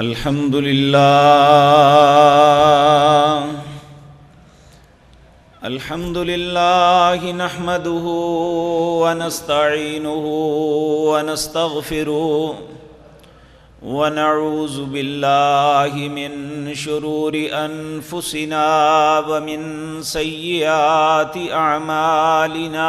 الحمد لله الحمد لله نحمده ونستعينه ونستغفره ونعوذ بالله من شرور أنفسنا ومن سيئات أعمالنا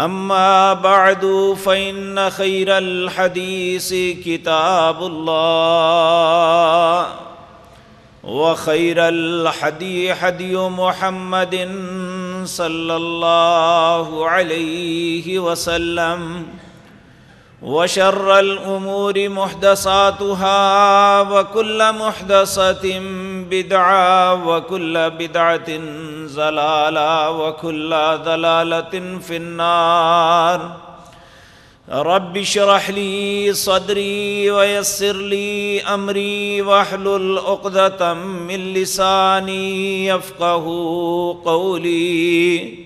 اما بعد فان خير الحديث كتاب الله وخير الحدي حدي محمد صلى الله عليه وسلم وشر الامور محدثاتها وكل محدثه بدعه وكل بدعة ضلاله وكل ضلاله في النار. رب شرح لي صدري ويسر لي أمري واحلل عقده من لساني يفقه قولي.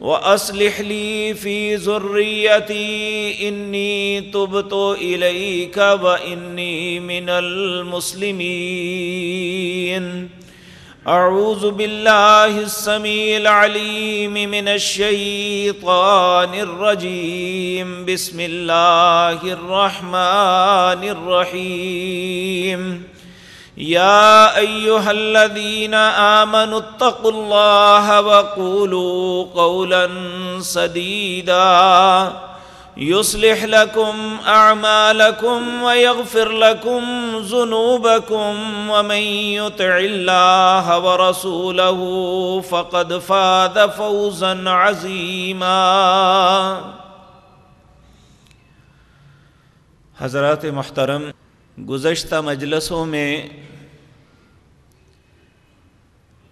واصلح لي في ذريتي اني تبت اليك واني من المسلمين. اعوذ بالله السميع العليم من الشيطان الرجيم. بسم الله الرحمن الرحيم. يا ايها الذين امنوا اتقوا الله وقولوا قولا سديدا. يصلح لكم اعمالكم ويغفر لكم ذنوبكم ومن يطع الله ورسوله فقد فاز فوزا عظيما. حضرات محترم گزشتہ مجلسوں میں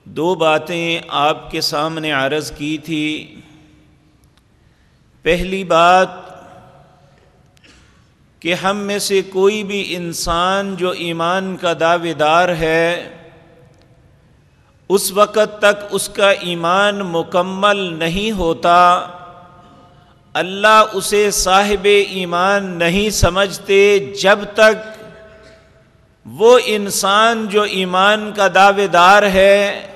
دو باتیں آپ کے سامنے عرض کی تھی۔ پہلی بات کہ ہم میں سے کوئی بھی انسان جو ایمان کا دعوے دار ہے، اس وقت تک اس کا ایمان مکمل نہیں ہوتا۔ اللہ اسے صاحب ایمان نہیں سمجھتے جب تک وہ انسان جو ایمان کا دعوے دار ہے،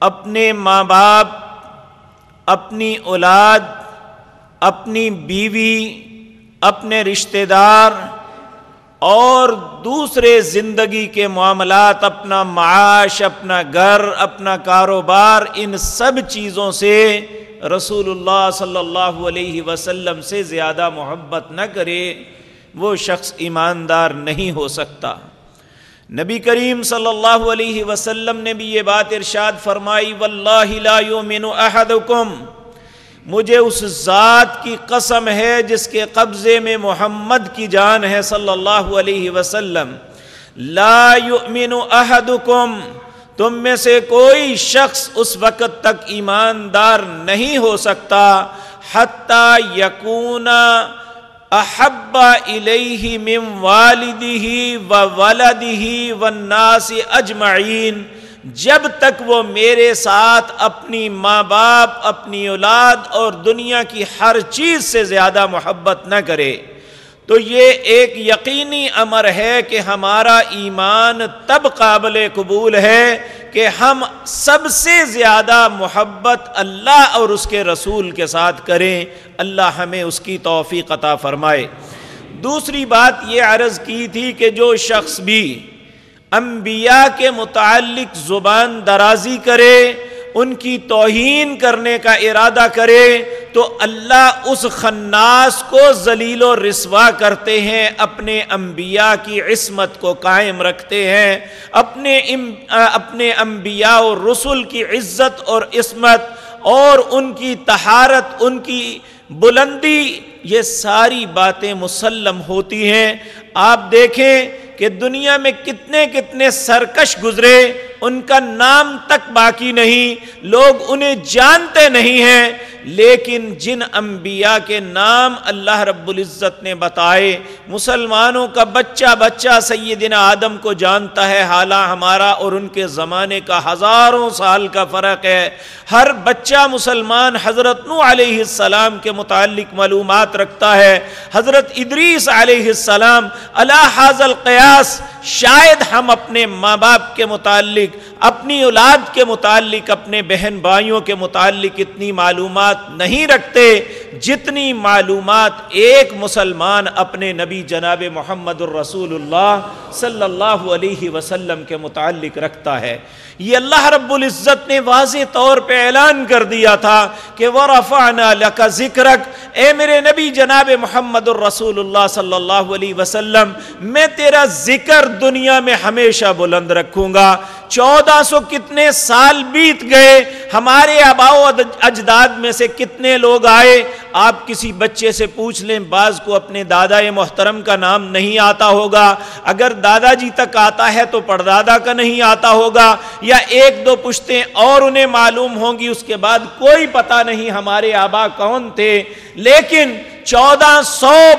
اپنے ماں باپ، اپنی اولاد، اپنی بیوی، اپنے رشتہ دار اور دوسرے زندگی کے معاملات، اپنا معاش، اپنا گھر، اپنا کاروبار، ان سب چیزوں سے رسول اللہ صلی اللہ علیہ وسلم سے زیادہ محبت نہ کرے، وہ شخص ایماندار نہیں ہو سکتا۔ نبی کریم صلی اللہ علیہ وسلم نے بھی یہ بات ارشاد فرمائی، واللہ لا یومن احدکم. مجھے اس ذات کی قسم ہے جس کے قبضے میں محمد کی جان ہے صلی اللہ علیہ وسلم۔ لا یؤمن احدکم. تم میں سے کوئی شخص اس وقت تک ایماندار نہیں ہو سکتا، حتی یکون احب الیہ من والدہ و ولدہ والناس اجمعین جب تک وہ میرے ساتھ اپنی ماں باپ، اپنی اولاد اور دنیا کی ہر چیز سے زیادہ محبت نہ کرے۔ تو یہ ایک یقینی امر ہے کہ ہمارا ایمان تب قابل قبول ہے کہ ہم سب سے زیادہ محبت اللہ اور اس کے رسول کے ساتھ کریں۔ اللہ ہمیں اس کی توفیق عطا فرمائے۔ دوسری بات یہ عرض کی تھی کہ جو شخص بھی انبیاء کے متعلق زبان درازی کرے ان کی توہین کرنے کا ارادہ کرے تو اللہ اس خناس کو ذلیل و رسوا کرتے ہیں، اپنے انبیاء کی عصمت کو قائم رکھتے ہیں۔ اپنے اپنے انبیاء و رسول کی عزت اور عصمت اور ان کی تہارت ان کی بلندی، یہ ساری باتیں مسلم ہوتی ہیں۔ آپ دیکھیں کہ دنیا میں کتنے کتنے سرکش گزرے ان کا نام تک باقی نہیں، لوگ انہیں جانتے نہیں ہیں لیکن جن انبیاء کے نام اللہ رب العزت نے بتائے، مسلمانوں کا بچہ بچہ سیدنا آدم کو جانتا ہے حالہ ہمارا اور ان کے زمانے کا ہزاروں سال کا فرق ہے۔ ہر بچہ مسلمان حضرت نو علیہ السلام کے متعلق معلومات رکھتا ہے۔ حضرت ادریس علیہ السلام اللہ حاضل قیاس شاید ہم اپنے ماں باپ کے متعلق، اپنی اولاد کے متعلق، اپنے بہن بھائیوں کے متعلق اتنی معلومات نہیں رکھتے، جتنی معلومات ایک مسلمان اپنے نبی جناب محمد الرسول اللہ صلی اللہ علیہ وسلم کے متعلق رکھتا ہے۔ یہ اللہ رب العزت نے واضح طور پہ اعلان کر دیا تھا کہ وہ رفانہ ذکرک اے میرے نبی جناب محمد الرسول اللہ صلی اللہ علیہ وسلم، میں تیرا ذکر دنیا میں ہمیشہ بلند رکھوں گا۔ چودہ سو کتنے سال بیت گئے، ہمارے آباؤ اجداد میں سے کتنے لوگ آئے؟ آپ کسی بچے سے پوچھ لیں، بعض کو اپنے دادا محترم کا نام نہیں آتا ہوگا۔ اگر دادا جی تک آتا ہے تو پردادا کا نہیں آتا ہوگا۔ یا ایک دو پشتے اور انہیں معلوم ہوں گی، اس کے بعد کوئی پتہ نہیں ہمارے آبا کون تھے۔ لیکن چودہ سو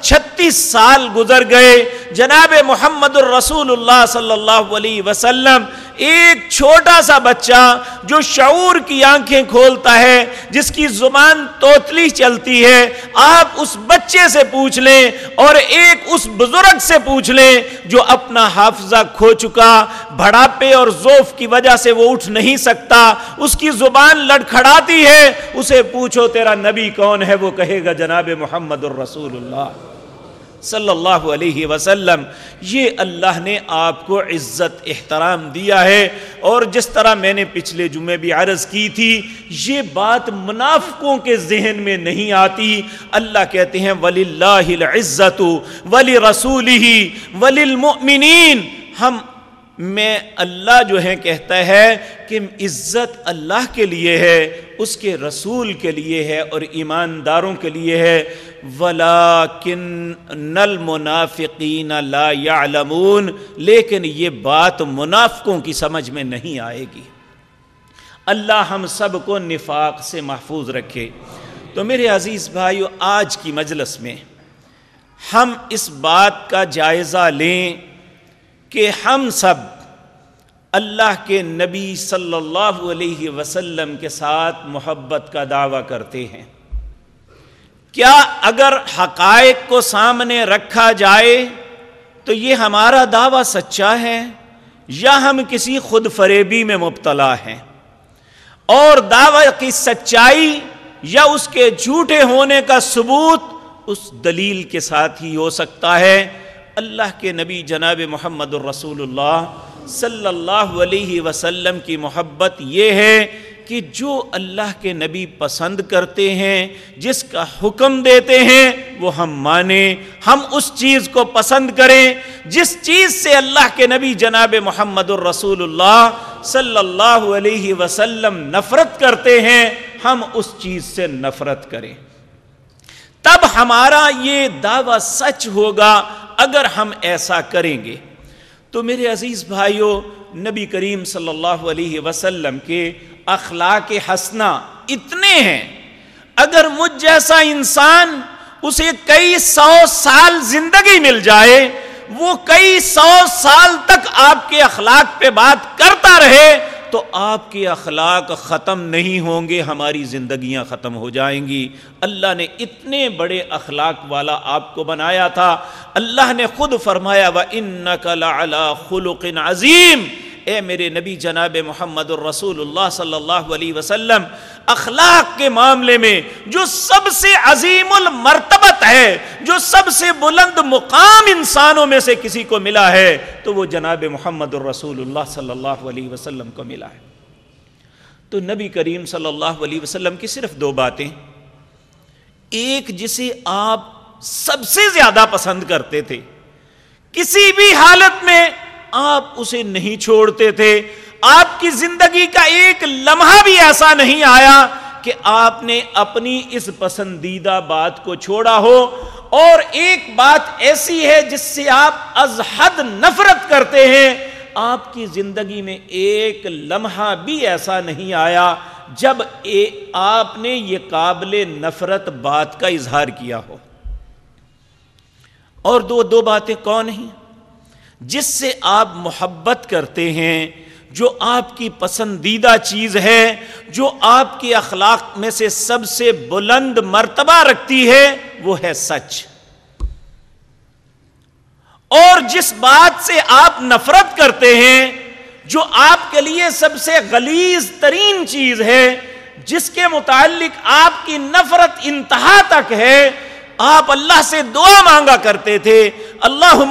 چھتیس سال گزر گئے۔ جناب محمد الرسول اللہ صلی اللہ علیہ وسلم ایک چھوٹا سا بچہ جو شعور کی آنکھیں کھولتا ہے، جس کی زبان توتلی چلتی ہے، آپ اس بچے سے پوچھ لیں اور ایک اس بزرگ سے پوچھ لیں جو اپنا حافظہ کھو چکا، بڑھاپے اور زوف کی وجہ سے وہ اٹھ نہیں سکتا، اس کی زبان لڑکھڑاتی ہے، اسے پوچھو تیرا نبی کون ہے؟ وہ کہے گا جناب محمد الرسول اللہ۔ صلی اللہ علیہ وسلم، یہ اللہ نے آپ کو عزت، احترام دیا ہے۔ اور جس طرح میں نے پچھلے جمعے بھی عرض کی تھی، یہ بات منافقوں کے ذہن میں نہیں آتی۔ اللہ کہتے ہیں ولی اللہ عزت ولی رسول ہی ولی المؤمنین ہم، میں اللہ جو ہے کہتا ہے کہ عزت اللہ کے لیے ہے، اس کے رسول کے لیے ہے، اور ایمانداروں کے لیے ہے۔ ولا کن نل منافقین يعلمون لیکن یہ بات منافقوں کی سمجھ میں نہیں آئے گی۔ اللہ ہم سب کو نفاق سے محفوظ رکھے۔ تو میرے عزیز بھائیو، آج کی مجلس میں ہم اس بات کا جائزہ لیں کہ ہم سب اللہ کے نبی صلی اللہ علیہ وسلم کے ساتھ محبت کا دعویٰ کرتے ہیں۔ کیا اگر حقائق کو سامنے رکھا جائے تو یہ ہمارا دعویٰ سچا ہے یا ہم کسی خود فریبی میں مبتلا ہیں؟ اور دعوی کی سچائی یا اس کے جھوٹے ہونے کا ثبوت اس دلیل کے ساتھ ہی ہو سکتا ہے۔ اللہ کے نبی جناب محمد الرسول اللہ صلی اللہ علیہ وسلم کی محبت یہ ہے کہ جو اللہ کے نبی پسند کرتے ہیں، جس کا حکم دیتے ہیں، وہ ہم مانیں، ہم اس چیز کو پسند کریں، جس چیز سے اللہ کے نبی جناب محمد الرسول اللہ صلی اللہ علیہ وسلم نفرت کرتے ہیں، ہم اس چیز سے نفرت کریں۔ تب ہمارا یہ دعویٰ سچ ہوگا اگر ہم ایسا کریں گے۔ تو میرے عزیز بھائیوں نبی کریم صلی اللہ علیہ وسلم کے اخلاق حسنا اتنے ہیں۔ اگر مجھ جیسا انسان اسے کئی سو سال زندگی مل جائے، وہ کئی سو سال تک آپ کے اخلاق پہ بات کرتا رہے، تو آپ کے اخلاق ختم نہیں ہوں گے، ہماری زندگیاں ختم ہو جائیں گی۔ اللہ نے اتنے بڑے اخلاق والا آپ کو بنایا تھا۔ اللہ نے خود فرمایا و ان خلق عظیم اے میرے نبی جناب محمد الرسول اللہ صلی اللہ علیہ وسلم، اخلاق کے معاملے میں جو سب سے عظیم المرتبت ہے، جو سب سے بلند مقام انسانوں میں سے کسی کو ملا ہے، تو وہ جناب محمد الرسول اللہ صلی اللہ علیہ وسلم کو ملا ہے۔ تو نبی کریم صلی اللہ علیہ وسلم کی صرف دو باتیں۔ ایک، جسے آپ سب سے زیادہ پسند کرتے تھے۔ کسی بھی حالت میں آپ اسے نہیں چھوڑتے تھے۔ آپ کی زندگی کا ایک لمحہ بھی ایسا نہیں آیا کہ آپ نے اپنی اس پسندیدہ بات کو چھوڑا ہو۔ اور ایک بات ایسی ہے جس سے آپ از حد نفرت کرتے ہیں۔ آپ کی زندگی میں ایک لمحہ بھی ایسا نہیں آیا جب آپ نے یہ قابل نفرت بات کا اظہار کیا ہو۔ اور دو دو باتیں کون ہیں؟ جس سے آپ محبت کرتے ہیں، جو آپ کی پسندیدہ چیز ہے، جو آپ کے اخلاق میں سے سب سے بلند مرتبہ رکھتی ہے، وہ ہے سچ۔ اور جس بات سے آپ نفرت کرتے ہیں، جو آپ کے لیے سب سے غلیظ ترین چیز ہے، جس کے متعلق آپ کی نفرت انتہا تک ہے آپ اللہ سے دعا مانگا کرتے تھے اللہ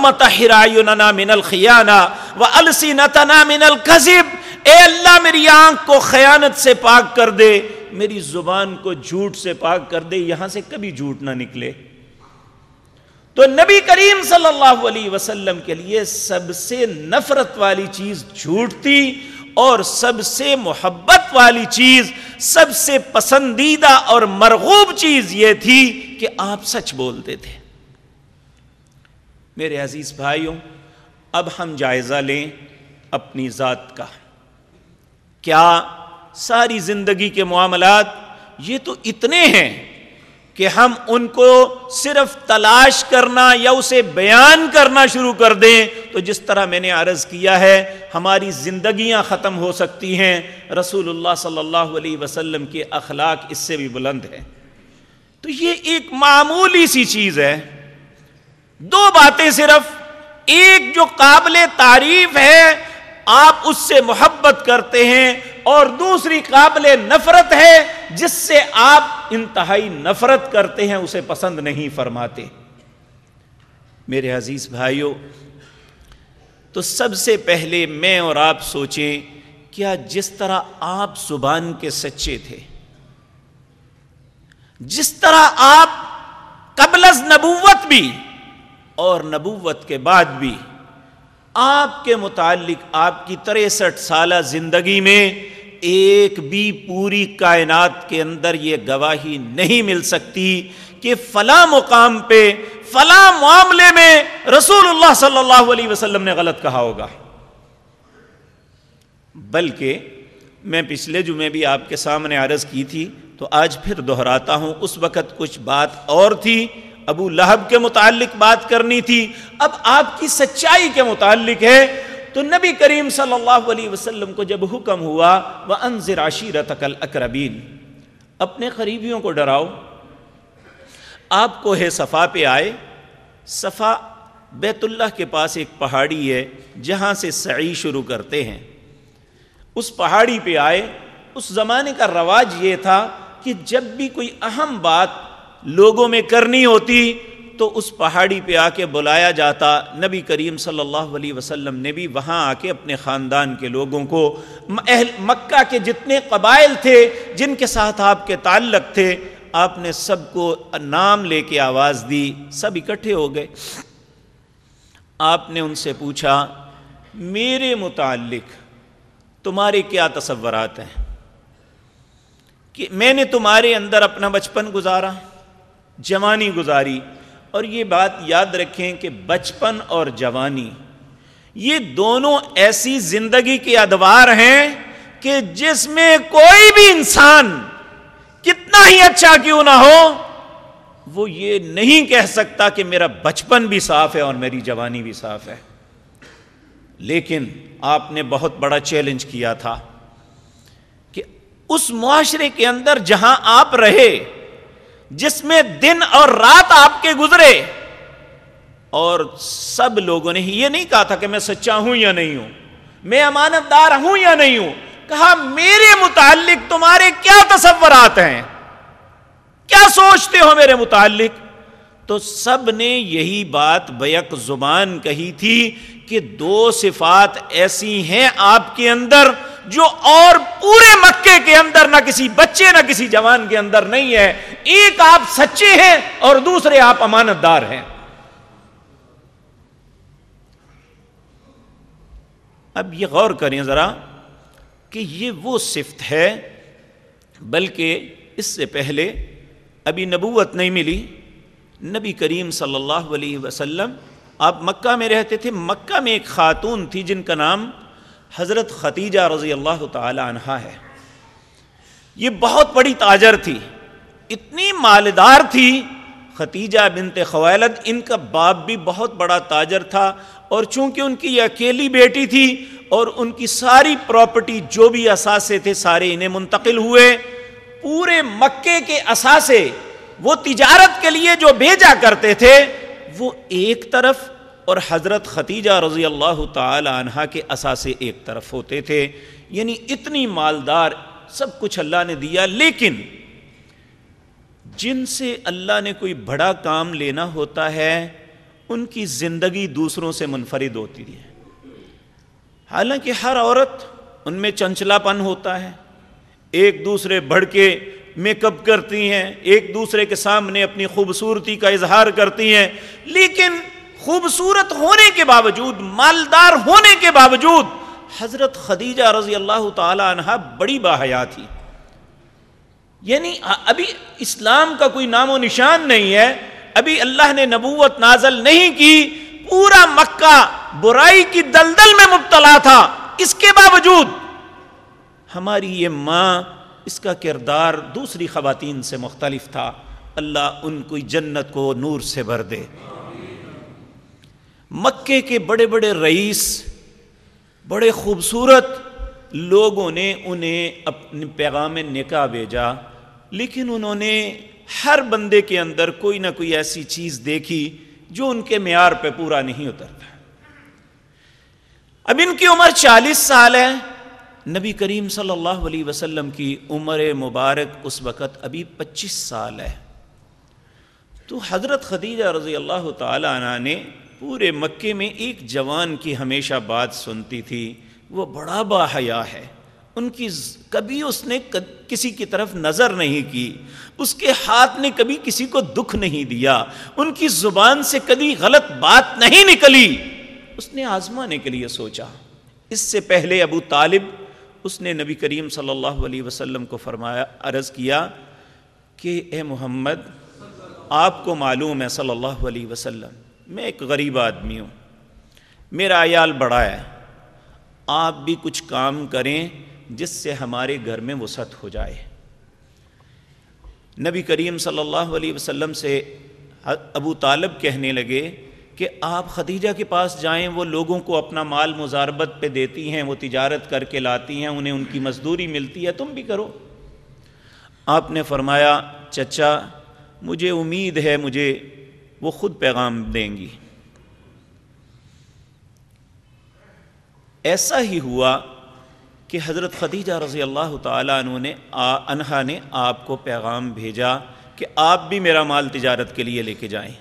من الخیانہ و السی نتنا من القزب اے اللہ میری آنکھ کو خیانت سے پاک کر دے، میری زبان کو جھوٹ سے پاک کر دے، یہاں سے کبھی جھوٹ نہ نکلے۔ تو نبی کریم صلی اللہ علیہ وسلم کے لیے سب سے نفرت والی چیز جھوٹ تھی اور سب سے محبت والی چیز، سب سے پسندیدہ اور مرغوب چیز یہ تھی کہ آپ سچ بولتے تھے۔ میرے عزیز بھائیوں، اب ہم جائزہ لیں اپنی ذات کا۔ کیا ساری زندگی کے معاملات یہ تو اتنے ہیں کہ ہم ان کو صرف تلاش کرنا یا اسے بیان کرنا شروع کر دیں؟ تو جس طرح میں نے عرض کیا ہے، ہماری زندگیاں ختم ہو سکتی ہیں۔ رسول اللہ صلی اللہ علیہ وسلم کے اخلاق اس سے بھی بلند ہے تو یہ ایک معمولی سی چیز ہے۔ دو باتیں صرف، ایک جو قابل تعریف ہے، آپ اس سے محبت کرتے ہیں اور دوسری قابل نفرت ہے، جس سے آپ انتہائی نفرت کرتے ہیں، اسے پسند نہیں فرماتے۔ میرے عزیز بھائیوں تو سب سے پہلے میں اور آپ سوچیں، کیا جس طرح آپ زبان کے سچے تھے؟ جس طرح آپ قبل از نبوت بھی اور نبوت کے بعد بھی آپ کے متعلق آپ کی تریسٹھ سالہ زندگی میں ایک بھی پوری کائنات کے اندر یہ گواہی نہیں مل سکتی کہ فلاں مقام پہ، فلاں معاملے میں رسول اللہ صلی اللہ علیہ وسلم نے غلط کہا ہوگا۔ بلکہ میں پچھلے جمعے بھی آپ کے سامنے عرض کی تھی، تو آج پھر دہراتا ہوں، اس وقت کچھ بات اور تھی۔ ابو لہب کے متعلق بات کرنی تھی۔ اب آپ کی سچائی کے متعلق ہے۔ تو نبی کریم صلی اللہ علیہ وسلم کو جب حکم ہوا وہ انضر عشیرتکل اکربین اپنے قریبیوں کو ڈراؤ۔ آپ کو ہے صفا پہ آئے۔ صفا بیت اللہ کے پاس ایک پہاڑی ہے، جہاں سے سعی شروع کرتے ہیں۔ اس پہاڑی پہ آئے، اس زمانے کا رواج یہ تھا کہ جب بھی کوئی اہم بات لوگوں میں کرنی ہوتی تو اس پہاڑی پہ آ کے بلایا جاتا۔ نبی کریم صلی اللہ علیہ وسلم نے بھی وہاں آ کے اپنے خاندان کے لوگوں کو، اہل مکہ کے جتنے قبائل تھے، جن کے ساتھ آپ کے تعلق تھے، آپ نے سب کو نام لے کے آواز دی، سب اکٹھے ہو گئے۔ آپ نے ان سے پوچھا، میرے متعلق تمہارے کیا تصورات ہیں؟ کہ میں نے تمہارے اندر اپنا بچپن گزارا، جوانی گزاری، اور یہ بات یاد رکھیں کہ بچپن اور جوانی، یہ دونوں ایسی زندگی کے ادوار ہیں کہ جس میں کوئی بھی انسان کتنا ہی اچھا کیوں نہ ہو، وہ یہ نہیں کہہ سکتا کہ میرا بچپن بھی صاف ہے اور میری جوانی بھی صاف ہے۔ لیکن آپ نے بہت بڑا چیلنج کیا تھا کہ اس معاشرے کے اندر جہاں آپ رہے، جس میں دن اور رات آپ کے گزرے، اور سب لوگوں نے یہ نہیں کہا تھا کہ میں سچا ہوں یا نہیں ہوں، میں امانت دار ہوں یا نہیں ہوں، کہا میرے متعلق تمہارے کیا تصورات ہیں؟ کیا سوچتے ہو میرے متعلق؟ تو سب نے یہی بات بیک زبان کہی تھی کہ دو صفات ایسی ہیں آپ کے اندر جو اور پورے مکے کے اندر، نہ کسی بچے، نہ کسی جوان کے اندر نہیں ہے۔ ایک آپ سچے ہیں اور دوسرے آپ امانت دار ہیں۔ اب یہ غور کریں ذرا کہ یہ وہ صفت ہے، بلکہ اس سے پہلے ابھی نبوت نہیں ملی۔ نبی کریم صلی اللہ علیہ وسلم آپ مکہ میں رہتے تھے، مکہ میں ایک خاتون تھی جن کا نام حضرت ختیجہ رضی اللہ تعالی عنہ ہے۔ یہ بہت بڑی تاجر تھی، اتنی مالدار تھی۔ ختیجہ بنت خویلد ان کا باپ بھی بہت بڑا تاجر تھا اور چونکہ ان کی یہ اکیلی بیٹی تھی اور ان کی ساری پراپرٹی جو بھی اثاثے تھے، سارے انہیں منتقل ہوئے۔ پورے مکے کے اثاثے، وہ تجارت کے لیے جو بھیجا کرتے تھے وہ ایک طرف اور حضرت ختیجہ رضی اللہ تعالی عنہ کے اثاثے ایک طرف ہوتے تھے یعنی اتنی مالدار سب کچھ اللہ نے دیا، لیکن جن سے اللہ نے کوئی بڑا کام لینا ہوتا ہے، ان کی زندگی دوسروں سے منفرد ہوتی ہے۔ حالانکہ ہر عورت ان میں چنچلا پن ہوتا ہے، ایک دوسرے بڑھ کے میک اپ کرتی ہیں، ایک دوسرے کے سامنے اپنی خوبصورتی کا اظہار کرتی ہیں، لیکن خوبصورت ہونے کے باوجود، مالدار ہونے کے باوجود حضرت خدیجہ رضی اللہ تعالی عنہ بڑی باحیا تھی۔ یعنی ابھی اسلام کا کوئی نام و نشان نہیں ہے، ابھی اللہ نے نبوت نازل نہیں کی، پورا مکہ برائی کی دلدل میں مبتلا تھا۔ اس کے باوجود ہماری یہ ماں اس کا کردار دوسری خواتین سے مختلف تھا۔ اللہ ان کو جنت کو نور سے بھر دے۔ مکے کے بڑے بڑے رئیس، بڑے خوبصورت لوگوں نے انہیں اپنے پیغام نکاح بھیجا، لیکن انہوں نے ہر بندے کے اندر کوئی نہ کوئی ایسی چیز دیکھی جو ان کے معیار پہ پورا نہیں اترتا۔ اب ان کی عمر چالیس سال ہے۔ نبی کریم صلی اللہ علیہ وسلم کی عمر مبارک اس وقت ابھی پچیس سال ہے۔ تو حضرت خدیجہ رضی اللہ تعالی عنہ نے پورے مکے میں ایک جوان کی ہمیشہ بات سنتی تھی۔ وہ بڑا با حیا ہے۔ ان کی کبھی اس نے کسی کی طرف نظر نہیں کی۔ اس کے ہاتھ نے کبھی کسی کو دکھ نہیں دیا۔ ان کی زبان سے کبھی غلط بات نہیں نکلی۔ اس نے آزمانے کے لیے سوچا۔ اس سے پہلے ابو طالب اس نے نبی کریم صلی اللہ علیہ وسلم کو فرمایا، عرض کیا کہ اے محمد، آپ کو معلوم ہے صلی اللہ علیہ وسلم، میں ایک غریب آدمی ہوں، میرا عیال بڑا ہے، آپ بھی کچھ کام کریں جس سے ہمارے گھر میں وسعت ہو جائے۔ نبی کریم صلی اللہ علیہ وسلم سے ابو طالب کہنے لگے کہ آپ خدیجہ کے پاس جائیں، وہ لوگوں کو اپنا مال مزاربت پہ دیتی ہیں، وہ تجارت کر کے لاتی ہیں، انہیں ان کی مزدوری ملتی ہے، تم بھی کرو۔ آپ نے فرمایا، چچا، مجھے امید ہے، مجھے وہ خود پیغام دیں گی۔ ایسا ہی ہوا کہ حضرت خدیجہ رضی اللہ تعالیٰ عنہ نے انہا نے آپ کو پیغام بھیجا کہ آپ بھی میرا مال تجارت کے لیے لے کے جائیں۔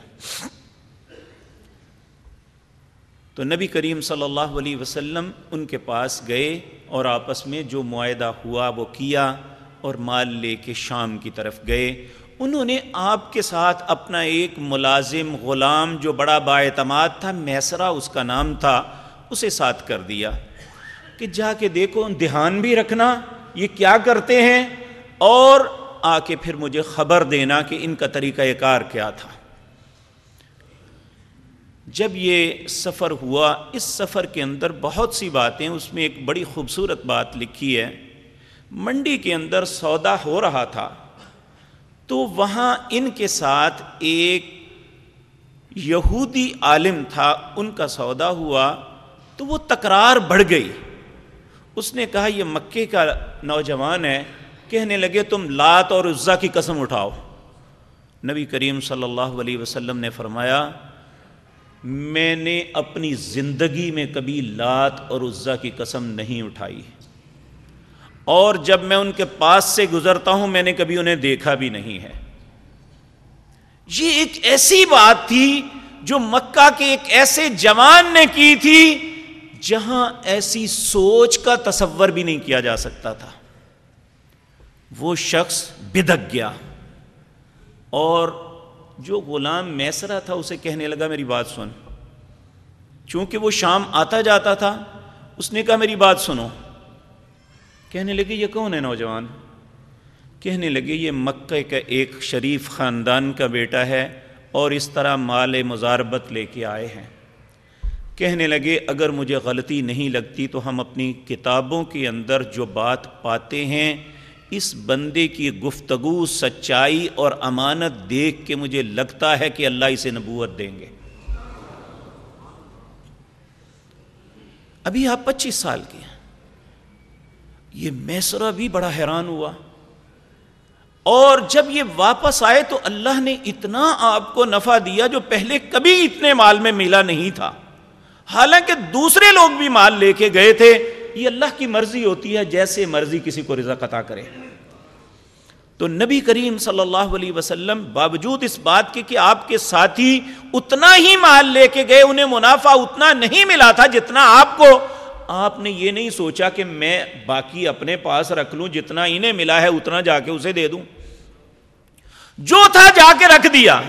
تو نبی کریم صلی اللہ علیہ وسلم ان کے پاس گئے اور آپس میں جو معاہدہ ہوا وہ کیا اور مال لے کے شام کی طرف گئے۔ انہوں نے آپ کے ساتھ اپنا ایک ملازم غلام جو بڑا باعتماد تھا میسرا اس کا نام تھا، اسے ساتھ کر دیا۔ کہ جا کے دیکھو، دھیان بھی رکھنا، یہ کیا کرتے ہیں؟ اور آ کے پھر مجھے خبر دینا کہ ان کا طریقہ کار کیا تھا۔ جب یہ سفر ہوا، اس سفر کے اندر بہت سی باتیں، اس میں ایک بڑی خوبصورت بات لکھی ہے۔ منڈی کے اندر سودا ہو رہا تھا، تو وہاں ان کے ساتھ ایک یہودی عالم تھا، ان کا سودا ہوا، تو وہ تکرار بڑھ گئی۔ اس نے کہا، یہ مکے کا نوجوان ہے، کہنے لگے، تم لات اور عزا کی قسم اٹھاؤ۔ نبی کریم صلی اللہ علیہ وسلم نے فرمایا میں نے اپنی زندگی میں کبھی لات اور عزا کی قسم نہیں اٹھائی۔ اور جب میں ان کے پاس سے گزرتا ہوں، میں نے کبھی انہیں دیکھا بھی نہیں ہے۔ یہ ایک ایسی بات تھی جو مکہ کے ایک ایسے جوان نے کی تھی جہاں ایسی سوچ کا تصور بھی نہیں کیا جا سکتا تھا۔ وہ شخص بدک گیا اور جو غلام میسرا تھا اسے کہنے لگا، میری بات سن۔ چونکہ وہ شام آتا جاتا تھا، اس نے کہا، میری بات سنو۔ کہنے لگے، یہ کون ہے نوجوان؟ کہنے لگے، یہ مکہ کا ایک شریف خاندان کا بیٹا ہے اور اس طرح مال مزاربت لے کے آئے ہیں۔ کہنے لگے، اگر مجھے غلطی نہیں لگتی تو ہم اپنی کتابوں کے اندر جو بات پاتے ہیں اس بندے کی گفتگو سچائی اور امانت دیکھ کے مجھے لگتا ہے کہ اللہ اسے نبوت دیں گے۔ ابھی آپ پچیس سال کے ہیں۔ یہ میسرا بھی بڑا حیران ہوا۔ اور جب یہ واپس آئے تو اللہ نے اتنا آپ کو نفع دیا جو پہلے کبھی اتنے مال میں ملا نہیں تھا۔ حالانکہ دوسرے لوگ بھی مال لے کے گئے تھے۔ یہ اللہ کی مرضی ہوتی ہے جیسے مرضی کسی کو رضا قطع کرے۔ تو نبی کریم صلی اللہ علیہ وسلم باوجود اس بات کے کہ آپ کے ساتھی اتنا ہی مال لے کے گئے، انہیں منافع اتنا نہیں ملا تھا جتنا آپ کو۔ آپ نے یہ نہیں سوچا کہ میں باقی اپنے پاس رکھ لوں، جتنا انہیں ملا ہے اتنا جا کے اسے دے دوں۔ جو تھا جا کے رکھ دیا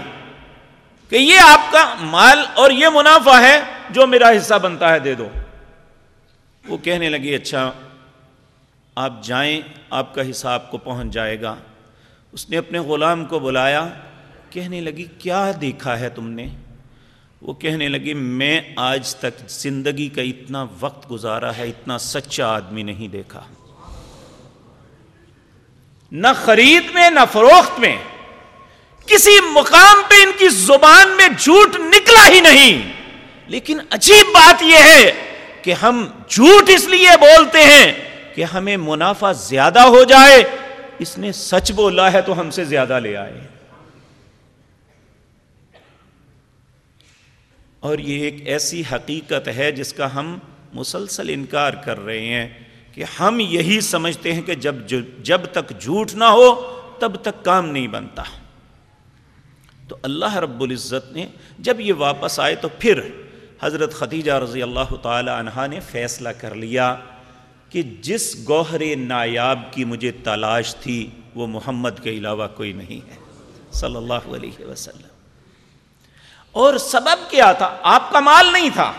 کہ یہ آپ کا مال اور یہ منافع ہے جو میرا حصہ بنتا ہے، دے دو۔ وہ کہنے لگی اچھا آپ جائیں، آپ کا حصہ آپ کو پہنچ جائے گا۔ اس نے اپنے غلام کو بلایا۔ کہنے لگی، کیا دیکھا ہے تم نے؟ وہ کہنے لگی، میں آج تک زندگی کا اتنا وقت گزارا ہے، اتنا سچا آدمی نہیں دیکھا۔ نہ خرید میں، نہ فروخت میں، کسی مقام پہ ان کی زبان میں جھوٹ نکلا ہی نہیں۔ لیکن عجیب بات یہ ہے کہ ہم جھوٹ اس لیے بولتے ہیں کہ ہمیں منافع زیادہ ہو جائے، اس نے سچ بولا ہے تو ہم سے زیادہ لے آئے اور یہ ایک ایسی حقیقت ہے جس کا ہم مسلسل انکار کر رہے ہیں کہ ہم یہی سمجھتے ہیں کہ جب جب تک جھوٹ نہ ہو، تب تک کام نہیں بنتا۔ تو اللہ رب العزت نے جب یہ واپس آئے تو پھر حضرت ختیجہ رضی اللہ تعالی عنہ نے فیصلہ کر لیا کہ جس گوہر نایاب کی مجھے تلاش تھی، وہ محمد کے علاوہ کوئی نہیں ہے۔ صلی اللہ علیہ وسلم۔ اور سبب کیا تھا؟ آپ کا مال نہیں تھا۔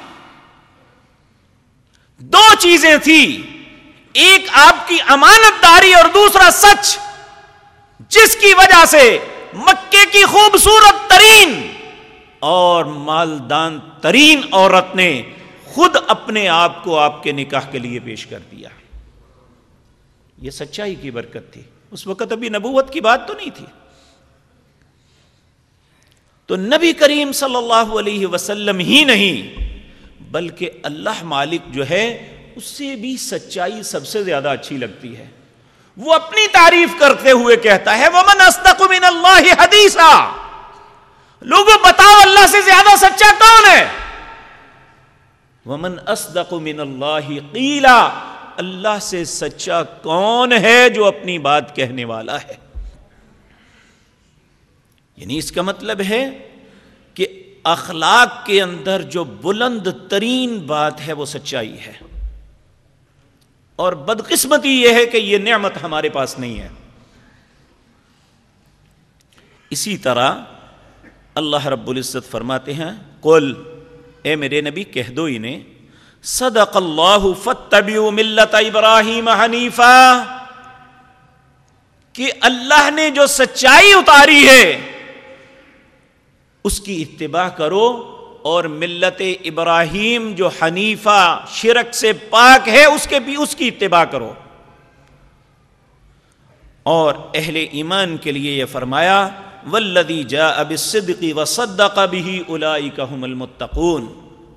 دو چیزیں تھی۔ ایک آپ کی امانت داری اور دوسرا سچ، جس کی وجہ سے مکے کی خوبصورت ترین اور مالدان ترین عورت نے خود اپنے آپ کو آپ کے نکاح کے لیے پیش کر دیا۔ یہ سچائی کی برکت تھی۔ اس وقت ابھی نبوت کی بات تو نہیں تھی۔ تو نبی کریم صلی اللہ علیہ وسلم ہی نہیں، بلکہ اللہ مالک جو ہے، اس سے بھی سچائی سب سے زیادہ اچھی لگتی ہے۔ وہ اپنی تعریف کرتے ہوئے کہتا ہے، ومن من اللہ حدیثا لوگوں بتاؤ اللہ سے زیادہ سچا کون ہے؟ ومن اصدق من اللہ قیلا اللہ سے سچا کون ہے جو اپنی بات کہنے والا ہے؟ یعنی اس کا مطلب ہے کہ اخلاق کے اندر جو بلند ترین بات ہے وہ سچائی ہے۔ اور بدقسمتی یہ ہے کہ یہ نعمت ہمارے پاس نہیں ہے۔ اسی طرح اللہ رب العزت فرماتے ہیں، قل، اے میرے نبی، کہہ دو انہیں، صدق اللہ فتبیو ملت ابراہیم حنیفہ کہ اللہ نے جو سچائی اتاری ہے، اس کی اتباع کرو اور ملت ابراہیم جو حنیفہ شرک سے پاک ہے، اس کے بھی اس کی اتباع کرو۔ اور اہل ایمان کے لیے یہ فرمایا ولدی جا اب صدقی و صدق بھی المتقون۔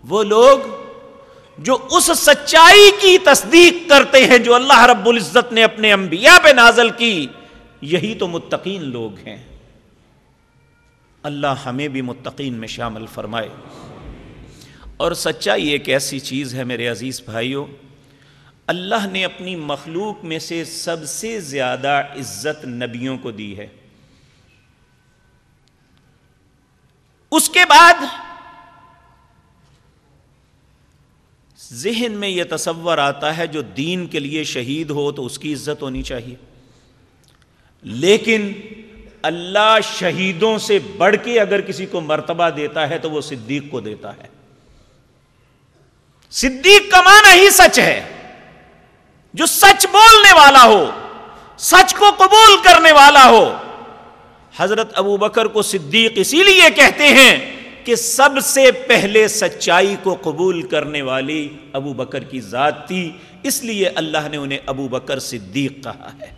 وہ لوگ جو اس سچائی کی تصدیق کرتے ہیں جو اللہ رب العزت نے اپنے انبیاء پہ نازل کی، یہی تو متقین لوگ ہیں۔ اللہ ہمیں بھی متقین میں شامل فرمائے۔ اور سچائی ایک ایسی چیز ہے میرے عزیز بھائیوں اللہ نے اپنی مخلوق میں سے سب سے زیادہ عزت نبیوں کو دی ہے۔ اس کے بعد ذہن میں یہ تصور آتا ہے جو دین کے لیے شہید ہو تو اس کی عزت ہونی چاہیے۔ لیکن اللہ شہیدوں سے بڑھ کے اگر کسی کو مرتبہ دیتا ہے تو وہ صدیق کو دیتا ہے۔ صدیق کا معنی ہی سچ ہے۔ جو سچ بولنے والا ہو، سچ کو قبول کرنے والا ہو حضرت ابو بکر کو صدیق اسی لیے کہتے ہیں کہ سب سے پہلے سچائی کو قبول کرنے والی ابو بکر کی ذات تھی، اس لیے اللہ نے انہیں ابو بکر صدیق کہا ہے۔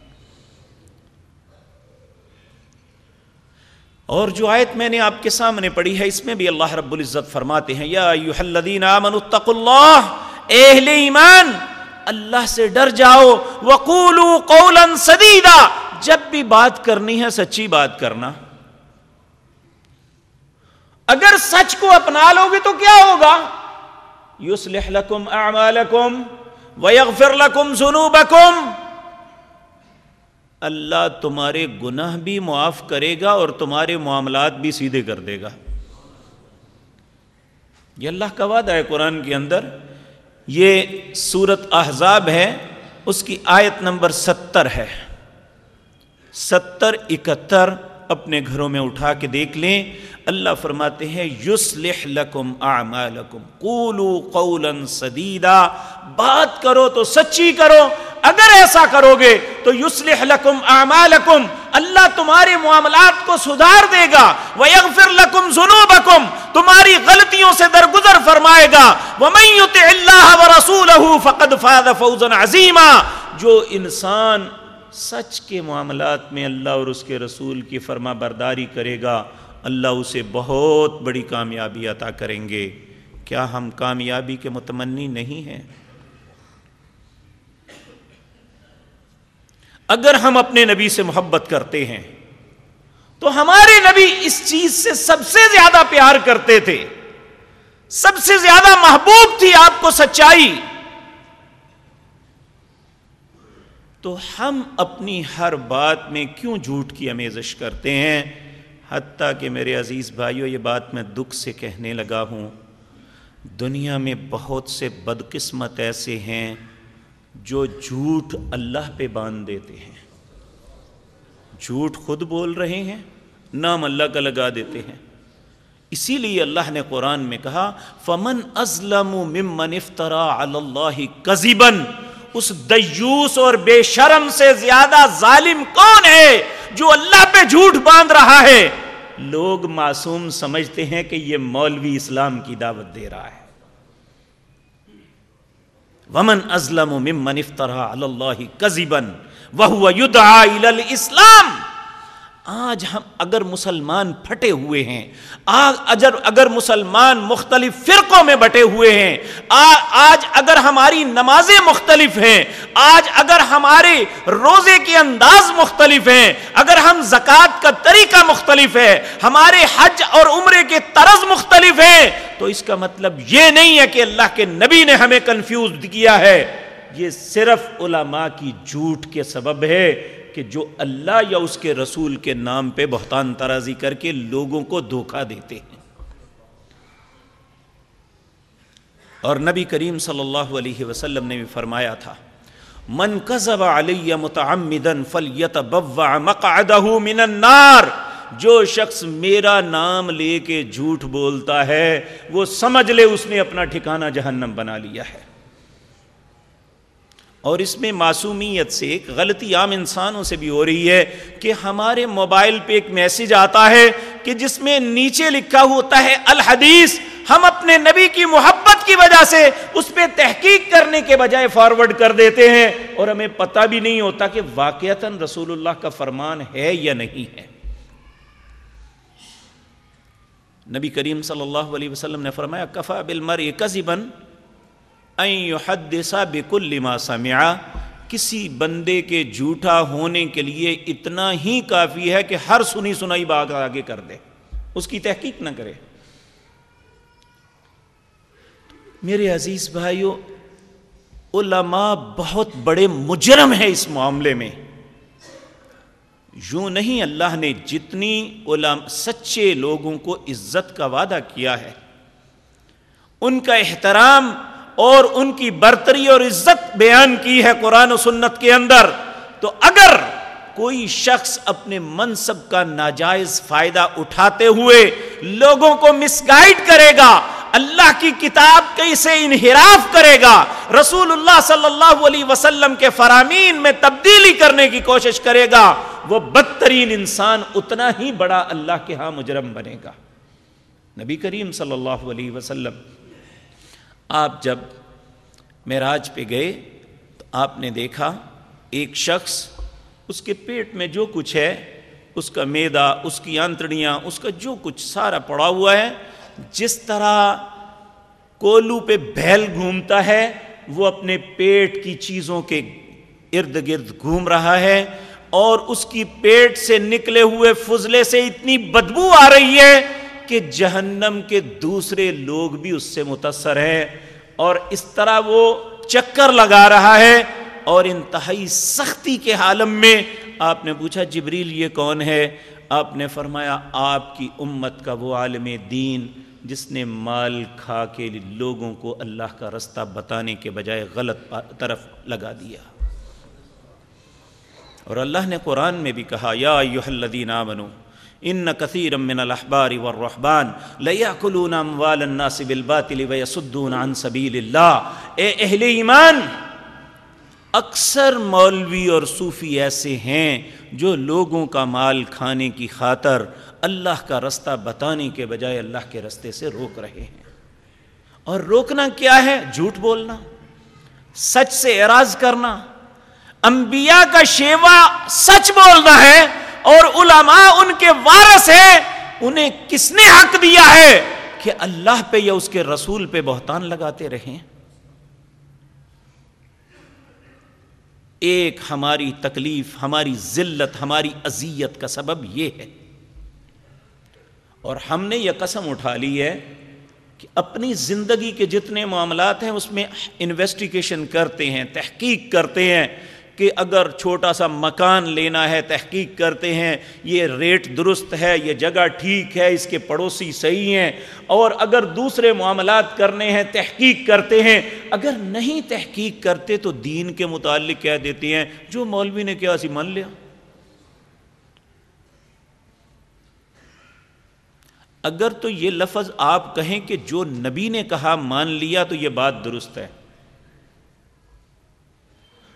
اور جو آیت میں نے آپ کے سامنے پڑھی ہے، اس میں بھی اللہ رب العزت فرماتے ہیں، یا الذین آمنوا اتقوا اللہ اہل ایمان، اللہ سے ڈر جاؤ، وقولوا قولا سدیدا جب بھی بات کرنی ہے سچی بات کرنا۔ اگر سچ کو اپنا لو گے تو کیا ہوگا؟ یوسلح لکم اعمالکم ویغفر لکم ذنوبکم۔ اللہ تمہارے گناہ بھی معاف کرے گا اور تمہارے معاملات بھی سیدھے کر دے گا۔ یہ اللہ کا وعدہ ہے قرآن کے اندر۔ یہ سورت احزاب ہے، اس کی آیت نمبر ستر ہے۔ ستر اکہتر اپنے گھروں میں اٹھا کے دیکھ لیں۔ اللہ فرماتے ہیں یسلح لکم اعمالکم قولو قولا سدیدا۔ بات کرو تو سچی کرو، اگر ایسا کرو گے تو یسلح لکم اعمالکم۔ اللہ تمہارے معاملات کو سدھار دے گا۔ ویغفر لکم ذنوبکم، تمہاری غلطیوں سے درگزر فرمائے گا۔ ومن یطع اللہ ورسولہ فقد فاز فوزا عظیما۔ جو انسان سچ کے معاملات میں اللہ اور اس کے رسول کی فرما برداری کرے گا، اللہ اسے بہت بڑی کامیابی عطا کریں گے۔ کیا ہم کامیابی کے متمنی نہیں ہیں؟ اگر ہم اپنے نبی سے محبت کرتے ہیں، تو ہمارے نبی اس چیز سے سب سے زیادہ پیار کرتے تھے۔ سب سے زیادہ محبوب تھی آپ کو سچائی۔ تو ہم اپنی ہر بات میں کیوں جھوٹ کی امیزش کرتے ہیں؟ حتیٰ کہ میرے عزیز بھائیوں یہ بات میں دکھ سے کہنے لگا ہوں۔ دنیا میں بہت سے بدقسمت ایسے ہیں جو جھوٹ اللہ پہ باندھ دیتے ہیں۔ جھوٹ خود بول رہے ہیں، نام اللہ کا لگا دیتے ہیں۔ اسی لیے اللہ نے قرآن میں کہا، فمن ازلم ممن افطرا اللہ کزیبن اس دیوس اور بے شرم سے زیادہ ظالم کون ہے جو اللہ پہ جھوٹ باندھ رہا ہے؟ لوگ معصوم سمجھتے ہیں کہ یہ مولوی اسلام کی دعوت دے رہا ہے۔ ومن ازلم ممن افطرا اللہ کزیبن وہ اسلام آج ہم اگر مسلمان پھٹے ہوئے ہیں اگر اگر مسلمان مختلف فرقوں میں بٹے ہوئے ہیں آج اگر ہماری نمازیں مختلف ہیں، آج اگر ہمارے روزے کے انداز مختلف ہیں، اگر ہم زکوٰۃ کا طریقہ مختلف ہے، ہمارے حج اور عمرے کے طرز مختلف ہیں، تو اس کا مطلب یہ نہیں ہے کہ اللہ کے نبی نے ہمیں کنفیوز کیا ہے۔ یہ صرف علماء کی جھوٹ کے سبب ہے۔ کہ جو اللہ یا اس کے رسول کے نام پہ بہتان ترازی کر کے لوگوں کو دھوکہ دیتے ہیں۔ اور نبی کریم صلی اللہ علیہ وسلم نے بھی فرمایا تھا، من کذب علی متعمدا فلیتبوع مقعدہ من النار جو شخص میرا نام لے کے جھوٹ بولتا ہے، وہ سمجھ لے اس نے اپنا ٹھکانہ جہنم بنا لیا ہے۔ اور اس میں معصومیت سے ایک غلطی عام انسانوں سے بھی ہو رہی ہے کہ ہمارے موبائل پہ ایک میسج آتا ہے کہ جس میں نیچے لکھا ہوتا ہے الحدیث، ہم اپنے نبی کی محبت کی وجہ سے اس پہ تحقیق کرنے کے بجائے فارورڈ کر دیتے ہیں اور ہمیں پتہ بھی نہیں ہوتا کہ واقعتاً رسول اللہ کا فرمان ہے یا نہیں ہے۔ نبی کریم صلی اللہ علیہ وسلم نے فرمایا، کفا بل کذبن حدثہ بکل ما سمع۔ کسی بندے کے جھوٹا ہونے کے لیے اتنا ہی کافی ہے کہ ہر سنی سنائی بات آگے کر دے۔ اس کی تحقیق نہ کرے۔ میرے عزیز بھائیوں علماء بہت بڑے مجرم ہیں اس معاملے میں۔ یوں نہیں، اللہ نے جتنی علم، سچے لوگوں کو عزت کا وعدہ کیا ہے۔ ان کا احترام اور ان کی برتری اور عزت بیان کی ہے قرآن و سنت کے اندر، تو اگر کوئی شخص اپنے منصب کا ناجائز فائدہ اٹھاتے ہوئے لوگوں کو مس گائڈ کرے گا، اللہ کی کتاب کیسے انحراف کرے گا، رسول اللہ صلی اللہ علیہ وسلم کے فرامین میں تبدیلی کرنے کی کوشش کرے گا، وہ بدترین انسان اتنا ہی بڑا اللہ کے ہاں مجرم بنے گا۔ نبی کریم صلی اللہ علیہ وسلم آپ جب معراج پہ گئے تو آپ نے دیکھا ایک شخص اس کے پیٹ میں جو کچھ ہے، اس کا میدا، اس کی آنتڑیاں، اس کا جو کچھ سارا پڑا ہوا ہے، جس طرح کولو پہ بھیل گھومتا ہے، وہ اپنے پیٹ کی چیزوں کے ارد گرد گھوم رہا ہے اور اس کی پیٹ سے نکلے ہوئے فضلے سے اتنی بدبو آ رہی ہے کہ جہنم کے دوسرے لوگ بھی اس سے متاثر ہیں اور اس طرح وہ چکر لگا رہا ہے اور انتہائی سختی کے عالم میں آپ نے پوچھا جبریل یہ کون ہے؟ آپ نے فرمایا آپ کی امت کا وہ عالم دین جس نے مال کھا کے لوگوں کو اللہ کا رستہ بتانے کے بجائے غلط طرف لگا دیا۔ اور اللہ نے قرآن میں بھی کہا، یا الذین آمنوا ان کثیر من الاحبار والرحبان لیاکلون اموال الناس بالباطل ویصدون عن سبیل اللہ اے اہل ایمان اکثر مولوی اور صوفی ایسے ہیں جو لوگوں کا مال کھانے کی خاطر اللہ کا رستہ بتانے کے بجائے اللہ کے رستے سے روک رہے ہیں اور روکنا کیا ہے؟ جھوٹ بولنا، سچ سے اعراض کرنا، انبیاء کا شیوا سچ بولنا ہے اور علماء ان کے وارث ہیں، انہیں کس نے حق دیا ہے کہ اللہ پہ یا اس کے رسول پہ بہتان لگاتے رہیں؟ ایک ہماری تکلیف، ہماری ذلت، ہماری اذیت کا سبب یہ ہے۔ اور ہم نے یہ قسم اٹھا لی ہے کہ اپنی زندگی کے جتنے معاملات ہیں، اس میں انویسٹیگیشن کرتے ہیں، تحقیق کرتے ہیں۔ کہ اگر چھوٹا سا مکان لینا ہے، تحقیق کرتے ہیں، یہ ریٹ درست ہے، یہ جگہ ٹھیک ہے، اس کے پڑوسی صحیح ہیں، اور اگر دوسرے معاملات کرنے ہیں، تحقیق کرتے ہیں، اگر نہیں تحقیق کرتے تو دین کے متعلق کہہ دیتے ہیں، جو مولوی نے کیا سی، مان لیا۔ اگر تو یہ لفظ آپ کہیں کہ جو نبی نے کہا، مان لیا، تو یہ بات درست ہے۔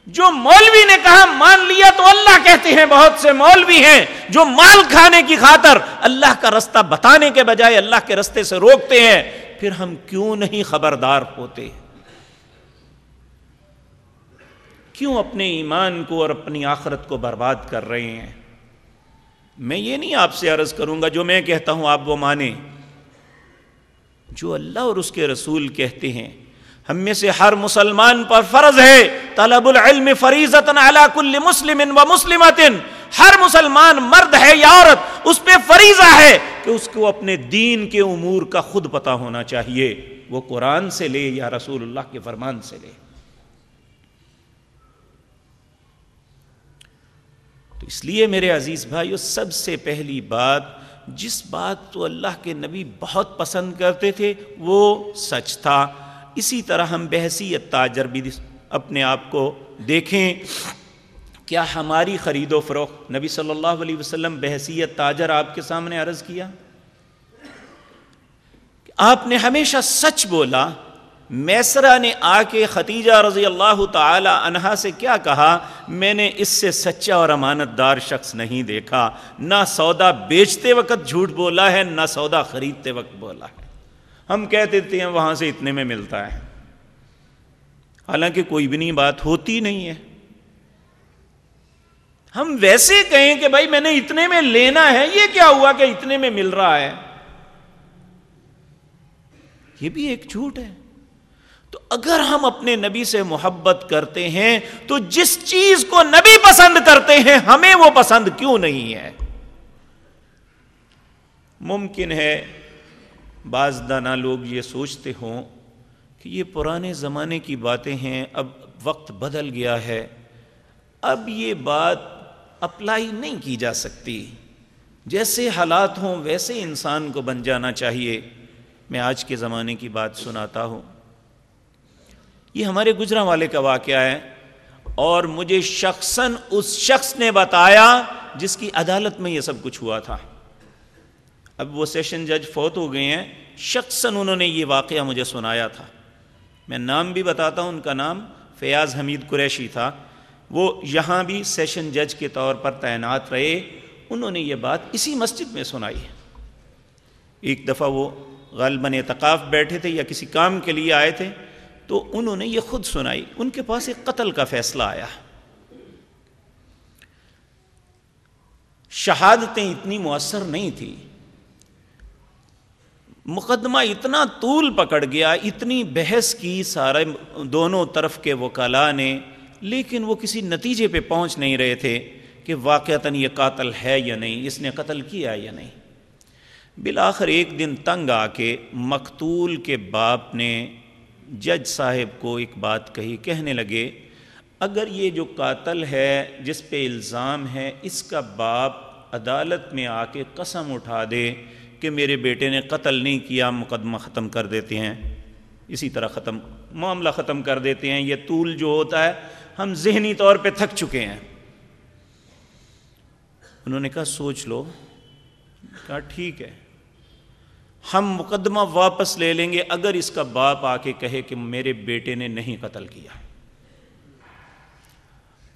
جو مولوی نے کہا مان لیا تو اللہ کہتے ہیں، بہت سے مولوی ہیں جو مال کھانے کی خاطر اللہ کا رستہ بتانے کے بجائے اللہ کے رستے سے روکتے ہیں۔ پھر ہم کیوں نہیں خبردار ہوتے؟ کیوں اپنے ایمان کو اور اپنی آخرت کو برباد کر رہے ہیں؟ میں یہ نہیں آپ سے عرض کروں گا، جو میں کہتا ہوں آپ وہ مانیں۔ جو اللہ اور اس کے رسول کہتے ہیں ہم میں سے ہر مسلمان پر فرض ہے، طلب العلم فریضت علی کل مسلم و مسلمت ہر مسلمان مرد ہے یا عورت، اس پہ فریضہ ہے کہ اس کو اپنے دین کے امور کا خود پتا ہونا چاہیے۔ وہ قرآن سے لے یا رسول اللہ کے فرمان سے لے۔ تو اس لیے میرے عزیز بھائیو، سب سے پہلی بات، جس بات تو اللہ کے نبی بہت پسند کرتے تھے، وہ سچ تھا۔ اسی طرح ہم بحثیت تاجر بھی اپنے آپ کو دیکھیں۔ کیا ہماری خرید و فروخت نبی صلی اللہ علیہ وسلم بحثیت تاجر آپ کے سامنے عرض کیا؟ آپ نے ہمیشہ سچ بولا میسرا نے آ کے ختیجہ رضی اللہ تعالی عنہا سے کیا کہا؟ میں نے اس سے سچا اور امانت دار شخص نہیں دیکھا۔ نہ سودا بیچتے وقت جھوٹ بولا ہے، نہ سودا خریدتے وقت بولا ہے۔ ہم کہہ دیتے ہیں وہاں سے اتنے میں ملتا ہے۔ حالانکہ کوئی بھی نہیں، بات ہوتی نہیں ہے۔ ہم ویسے کہیں کہ بھائی میں نے اتنے میں لینا ہے، یہ کیا ہوا کہ اتنے میں مل رہا ہے؟ یہ بھی ایک جھوٹ ہے۔ تو اگر ہم اپنے نبی سے محبت کرتے ہیں، تو جس چیز کو نبی پسند کرتے ہیں، ہمیں وہ پسند کیوں نہیں ہے؟ ممکن ہے بعض دانا لوگ یہ سوچتے ہوں کہ یہ پرانے زمانے کی باتیں ہیں، اب وقت بدل گیا ہے۔ اب یہ بات اپلائی نہیں کی جا سکتی۔ جیسے حالات ہوں، ویسے انسان کو بن جانا چاہیے۔ میں آج کے زمانے کی بات سناتا ہوں۔ یہ ہمارے گجرا والے کا واقعہ ہے۔ اور مجھے شخصاً اس شخص نے بتایا جس کی عدالت میں یہ سب کچھ ہوا تھا۔ اب وہ سیشن جج فوت ہو گئے ہیں۔ شخصاً انہوں نے یہ واقعہ مجھے سنایا تھا۔ میں نام بھی بتاتا ہوں، ان کا نام فیاض حمید قریشی تھا۔ وہ یہاں بھی سیشن جج کے طور پر تعینات رہے۔ انہوں نے یہ بات اسی مسجد میں سنائی۔ ایک دفعہ وہ غالباً اعتقاف بیٹھے تھے یا کسی کام کے لیے آئے تھے، تو انہوں نے یہ خود سنائی۔ ان کے پاس ایک قتل کا فیصلہ آیا۔ شہادتیں اتنی مؤثر نہیں تھی مقدمہ اتنا طول پکڑ گیا، اتنی بحث کی سارے دونوں طرف کے وکلا نے، لیکن وہ کسی نتیجے پہ پہنچ نہیں رہے تھے کہ واقعتاً یہ قاتل ہے یا نہیں، اس نے قتل کیا یا نہیں۔ بالآخر ایک دن تنگ آ کے مقتول کے باپ نے جج صاحب کو ایک بات کہی، کہنے لگے، اگر یہ جو قاتل ہے، جس پہ الزام ہے، اس کا باپ عدالت میں آ کے قسم اٹھا دے کہ میرے بیٹے نے قتل نہیں کیا، مقدمہ ختم کر دیتے ہیں۔ اسی طرح ختم، معاملہ ختم کر دیتے ہیں۔ یہ طول جو ہوتا ہے، ہم ذہنی طور پہ تھک چکے ہیں۔ انہوں نے کہا، سوچ لو۔ کہا، ٹھیک ہے۔ ہم مقدمہ واپس لے لیں گے اگر اس کا باپ آ کے کہے کہ میرے بیٹے نے نہیں قتل کیا۔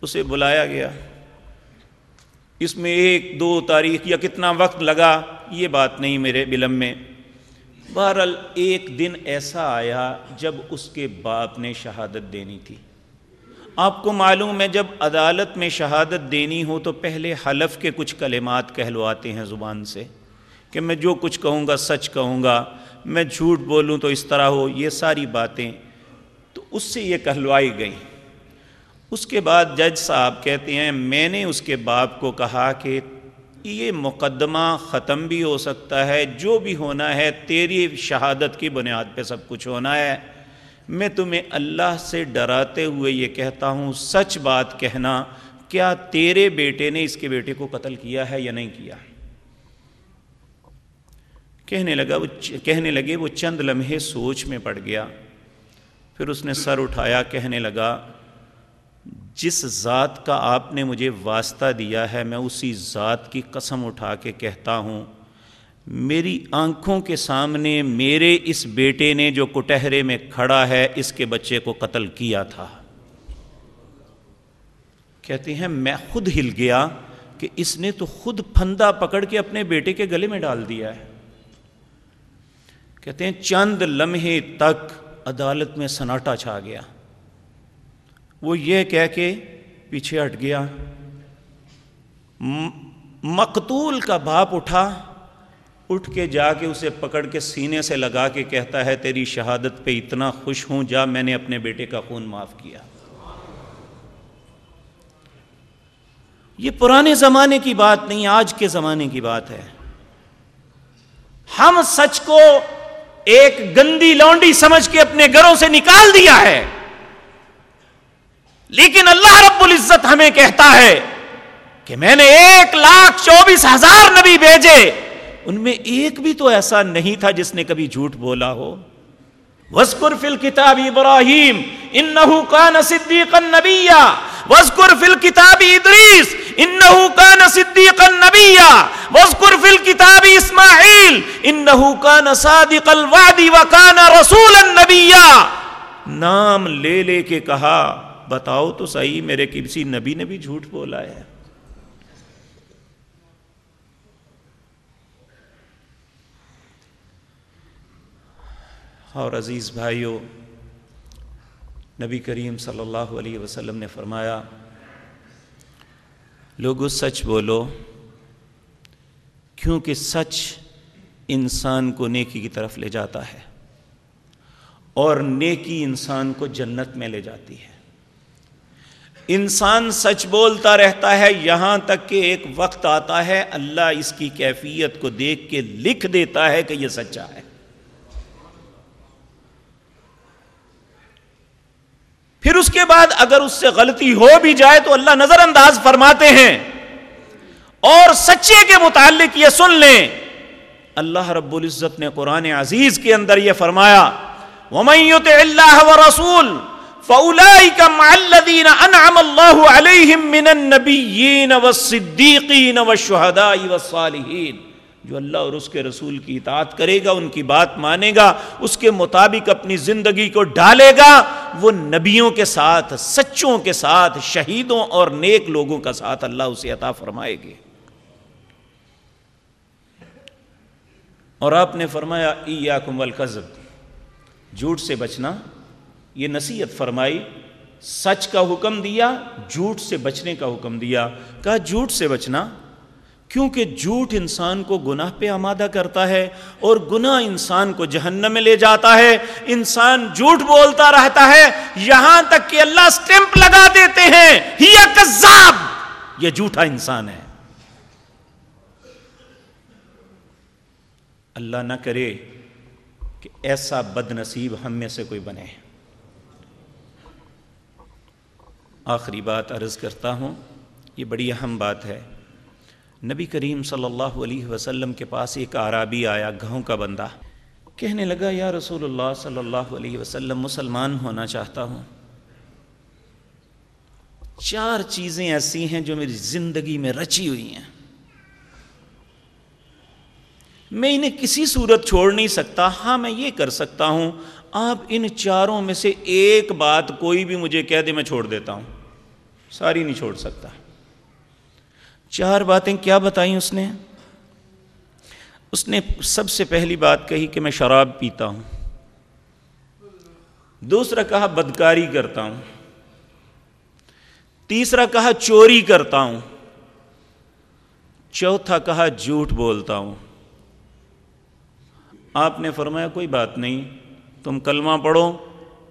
اسے بلایا گیا۔ اس میں ایک، دو تاریخ یا کتنا وقت لگا۔ یہ بات نہیں میرے بلم میں۔ بہرحال ایک دن ایسا آیا جب اس کے باپ نے شہادت دینی تھی۔ آپ کو معلوم ہے جب عدالت میں شہادت دینی ہو تو پہلے حلف کے کچھ کلمات کہلواتے ہیں زبان سے۔ کہ میں جو کچھ کہوں گا سچ کہوں گا، میں جھوٹ بولوں تو اس طرح ہو، یہ ساری باتیں۔ تو اس سے یہ کہلوائی گئیں۔ اس کے بعد جج صاحب کہتے ہیں، میں نے اس کے باپ کو کہا کہ یہ مقدمہ ختم بھی ہو سکتا ہے، جو بھی ہونا ہے، تیری شہادت کی بنیاد پہ سب کچھ ہونا ہے۔ میں تمہیں اللہ سے ڈراتے ہوئے یہ کہتا ہوں، سچ بات کہنا، کیا تیرے بیٹے نے اس کے بیٹے کو قتل کیا ہے یا نہیں کیا؟ کہنے لگا، وہ کہنے لگے، وہ چند لمحے سوچ میں پڑ گیا۔ پھر اس نے سر اٹھایا، کہنے لگا جس ذات کا آپ نے مجھے واسطہ دیا ہے میں اسی ذات کی قسم اٹھا کے کہتا ہوں، میری آنکھوں کے سامنے میرے اس بیٹے نے جو کٹہرے میں کھڑا ہے، اس کے بچے کو قتل کیا تھا۔ کہتے ہیں، میں خود ہل گیا کہ اس نے تو خود پھندا پکڑ کے اپنے بیٹے کے گلے میں ڈال دیا ہے۔ کہتے ہیں، چند لمحے تک عدالت میں سناٹا چھا گیا۔ وہ یہ کہہ کے پیچھے ہٹ گیا۔ مقتول کا باپ اٹھا، اٹھ کے جا کے اسے پکڑ کے سینے سے لگا کے کہتا ہے، تیری شہادت پہ اتنا خوش ہوں، جا میں نے اپنے بیٹے کا خون معاف کیا۔ یہ پرانے زمانے کی بات نہیں، آج کے زمانے کی بات ہے۔ ہم سچ کو ایک گندی لونڈی سمجھ کے اپنے گھروں سے نکال دیا ہے۔ لیکن اللہ رب العزت ہمیں کہتا ہے کہ میں نے ایک لاکھ چوبیس ہزار نبی بھیجے، ان میں ایک بھی تو ایسا نہیں تھا جس نے کبھی جھوٹ بولا ہو۔ وسکر فل کتاب ابراہیم، انہو کان صدیقا نبیا۔ وسکر فل کتاب ادریس، انہو کان صدیقا نبیا۔ وسکر فل کتاب اسماعیل، انہو کان صادق الوعد وکان رسولا نبیا۔ نام لے لے کے کہا بتاؤ تو صحیح، میرے کسی نبی نے بھی جھوٹ بولا ہے۔ اور عزیز بھائیوں نبی کریم صلی اللہ علیہ وسلم نے فرمایا، لوگو، سچ بولو۔ کیونکہ سچ انسان کو نیکی کی طرف لے جاتا ہے اور نیکی انسان کو جنت میں لے جاتی ہے۔ انسان سچ بولتا رہتا ہے، یہاں تک کہ ایک وقت آتا ہے، اللہ اس کی کیفیت کو دیکھ کے لکھ دیتا ہے کہ یہ سچا ہے۔ پھر اس کے بعد اگر اس سے غلطی ہو بھی جائے تو اللہ نظر انداز فرماتے ہیں۔ اور سچے کے متعلق یہ سن لیں۔ اللہ رب العزت نے قرآن عزیز کے اندر یہ فرمایا ومیت اللہ و رسول فَأُولَئِكَ مَعَ الَّذِينَ أَنْعَمَ اللَّهُ عَلَيْهِمْ مِنَ النَّبِيِّينَ وَالصِّدِّيقِينَ وَالشُّهَدَاءِ وَالصَّالِحِينَ۔ جو اللہ اور اس کے رسول کی اطاعت کرے گا، ان کی بات مانے گا، اس کے مطابق اپنی زندگی کو ڈالے گا، وہ نبیوں کے ساتھ، سچوں کے ساتھ، شہیدوں اور نیک لوگوں کا ساتھ اللہ اسے عطا فرمائے گی۔ اور آپ نے فرمایا، ایاکم والکذب جھوٹ سے بچنا یہ نصیحت فرمائی، سچ کا حکم دیا، جھوٹ سے بچنے کا حکم دیا۔ کہا، جھوٹ سے بچنا؟ کیونکہ جھوٹ انسان کو گناہ پہ آمادہ کرتا ہے اور گناہ انسان کو جہنم میں لے جاتا ہے۔ انسان جھوٹ بولتا رہتا ہے، یہاں تک کہ اللہ سٹیمپ لگا دیتے ہیں یہ جھوٹا انسان ہے۔ اللہ نہ کرے کہ ایسا بد نصیب ہم میں سے کوئی بنے۔ آخری بات عرض کرتا ہوں، یہ بڑی اہم بات ہے۔ نبی کریم صلی اللہ علیہ وسلم کے پاس ایک عرابی آیا گاؤں کا بندہ۔ کہنے لگا، یا رسول اللہ صلی اللہ علیہ وسلم، مسلمان ہونا چاہتا ہوں۔ چار چیزیں ایسی ہیں جو میری زندگی میں رچی ہوئی ہیں۔ میں انہیں کسی صورت چھوڑ نہیں سکتا ہاں میں یہ کر سکتا ہوں آپ ان چاروں میں سے ایک بات کوئی بھی مجھے کہہ دے میں چھوڑ دیتا ہوں۔ ساری نہیں چھوڑ سکتا۔ چار باتیں کیا بتائیں اس نے؟ اس نے سب سے پہلی بات کہی کہ میں شراب پیتا ہوں۔ دوسرا کہا بدکاری کرتا ہوں۔ تیسرا کہا چوری کرتا ہوں۔ چوتھا کہا جھوٹ بولتا ہوں۔ آپ نے فرمایا کوئی بات نہیں۔ تم کلمہ پڑھو،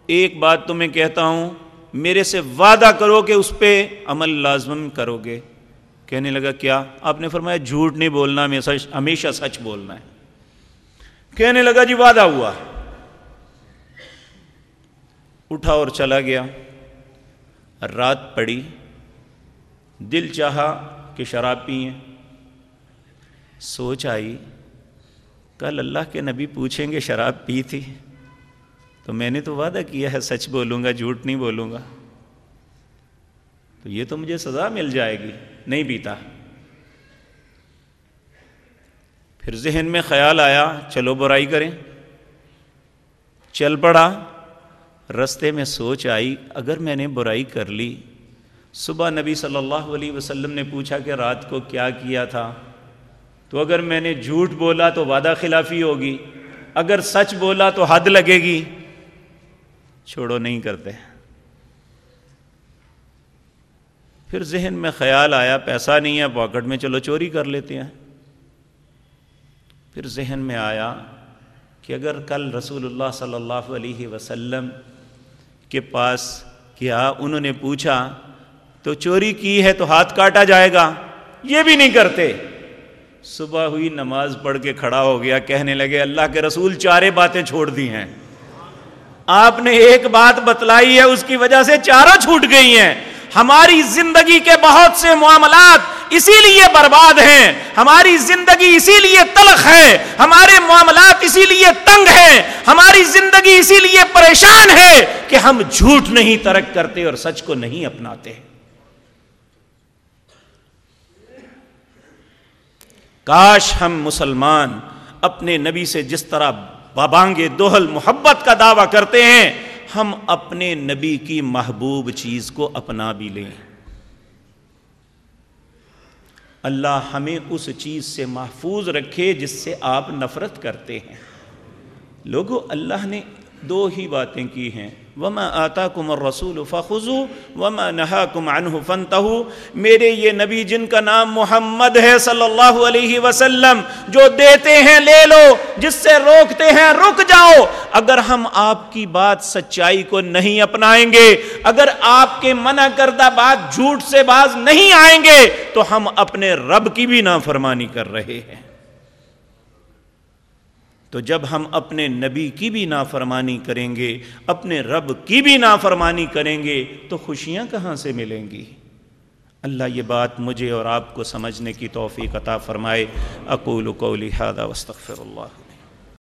ایک بات تمہیں کہتا ہوں، میرے سے وعدہ کرو کہ اس پہ عمل لازم کرو گے۔ کہنے لگا، کیا؟ آپ نے فرمایا، جھوٹ نہیں بولنا ہمیشہ سچ بولنا ہے۔ کہنے لگا جی وعدہ ہوا۔ اٹھا اور چلا گیا۔ رات پڑی، دل چاہا کہ شراب پیئیں۔ سوچ آئی، کل اللہ کے نبی پوچھیں گے، شراب پی تھی؟ تو میں نے تو وعدہ کیا ہے، سچ بولوں گا، جھوٹ نہیں بولوں گا۔ تو یہ تو مجھے سزا مل جائے گی، نہیں پیتا پھر ذہن میں خیال آیا، چلو برائی کریں۔ چل پڑا۔ رستے میں سوچ آئی، اگر میں نے برائی کر لی۔ صبح نبی صلی اللہ علیہ وسلم نے پوچھا کہ رات کو کیا کیا تھا۔ تو اگر میں نے جھوٹ بولا تو وعدہ خلافی ہوگی، اگر سچ بولا تو حد لگے گی۔ چھوڑو، نہیں کرتے۔ پھر ذہن میں خیال آیا، پیسہ نہیں ہے، پاکٹ میں چلو چوری کر لیتے ہیں۔ پھر ذہن میں آیا کہ اگر کل رسول اللہ صلی اللہ علیہ وسلم کے پاس کیا انہوں نے پوچھا، تو چوری کی ہے تو ہاتھ کاٹا جائے گا؟ یہ بھی نہیں کرتے۔ صبح ہوئی، نماز پڑھ کے کھڑا ہو گیا، کہنے لگے، اللہ کے رسول چارے باتیں چھوڑ دی ہیں۔ آپ نے ایک بات بتلائی ہے، اس کی وجہ سے چاروں چھوٹ گئی ہیں۔ ہماری زندگی کے بہت سے معاملات اسی لیے برباد ہیں۔ ہماری زندگی اسی لیے تلخ ہے۔ ہمارے معاملات اسی لیے تنگ ہیں۔ ہماری زندگی اسی لیے پریشان ہے کہ ہم جھوٹ نہیں ترک کرتے اور سچ کو نہیں اپناتے۔ کاش ہم مسلمان اپنے نبی سے جس طرح بابانگ دوہل محبت کا دعویٰ کرتے ہیں، ہم اپنے نبی کی محبوب چیز کو اپنا بھی لیں۔ اللہ ہمیں اس چیز سے محفوظ رکھے جس سے آپ نفرت کرتے ہیں۔ لوگوں اللہ نے دو ہی باتیں کی ہیں۔ وما آتا کم اور رسول فخو وما نہا کم انہ میرے یہ نبی جن کا نام محمد ہے صلی اللہ علیہ وسلم، جو دیتے ہیں لے لو، جس سے روکتے ہیں رک جاؤ۔ اگر ہم آپ کی بات سچائی کو نہیں اپنائیں گے، اگر آپ کے منع کردہ بات جھوٹ سے باز نہیں آئیں گے، تو ہم اپنے رب کی بھی نافرمانی کر رہے ہیں۔ تو جب ہم اپنے نبی کی بھی نافرمانی کریں گے، اپنے رب کی بھی نافرمانی کریں گے، تو خوشیاں کہاں سے ملیں گی؟ اللہ یہ بات مجھے اور آپ کو سمجھنے کی توفیق عطا فرمائے۔ اقول قولی هذا واستغفر اللہ۔